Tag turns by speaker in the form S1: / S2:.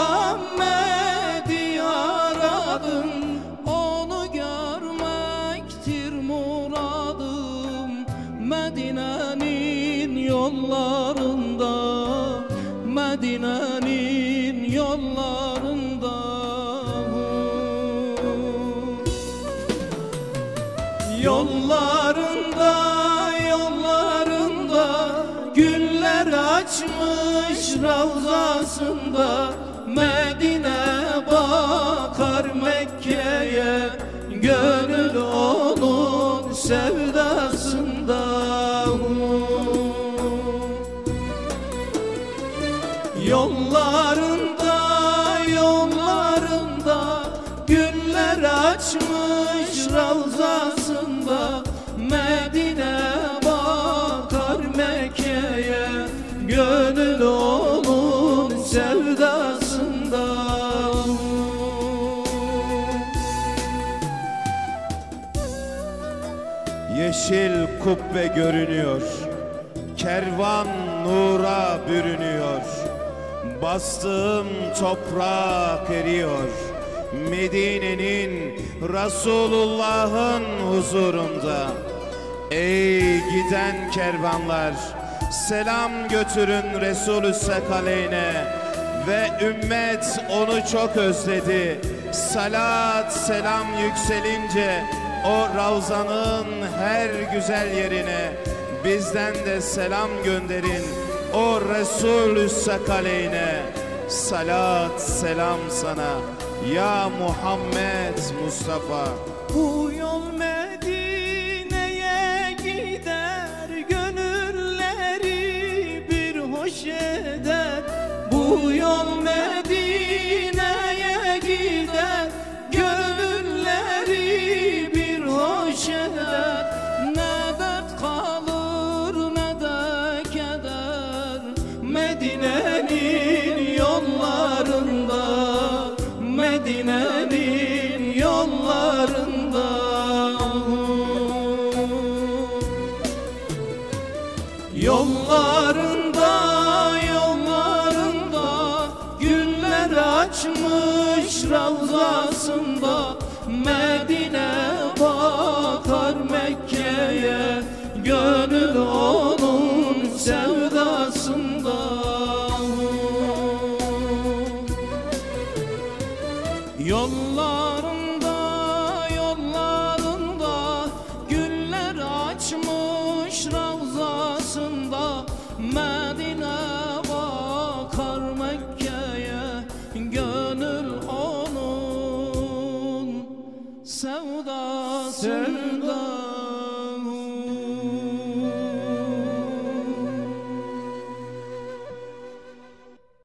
S1: Muhammed'i aradım Onu görmektir muradım. Medine'nin yollarında Medine'nin yollarında. Yollarında, yollarında Güller açmış ravzasında. Medine bakar Mekke'ye Gönül onun sevdasında. Yollarında, yollarında Güller açmış ravzasında. Medine bakar Mekke'ye Gönül onun
S2: Yeşil kubbe görünüyor. Kervan nura bürünüyor. Bastığım toprak eriyor. Medine'nin Resulullah'ın huzurunda. Ey giden kervanlar, selam götürün Resulü Sekaleyn'e ve ümmet onu çok özledi. Salat selam yükselince o Ravzan'ın her güzel yerine bizden de selam gönderin. O Resulü Sekaleyn'e salat selam sana ya Muhammed Mustafa.
S1: Bu yol Medine'ye Medine'nin yollarında. Yollarında, yollarında Güller açmış ravzasında Medine bakar Mekke'ye Gönül onun sevdasında onun sevdasında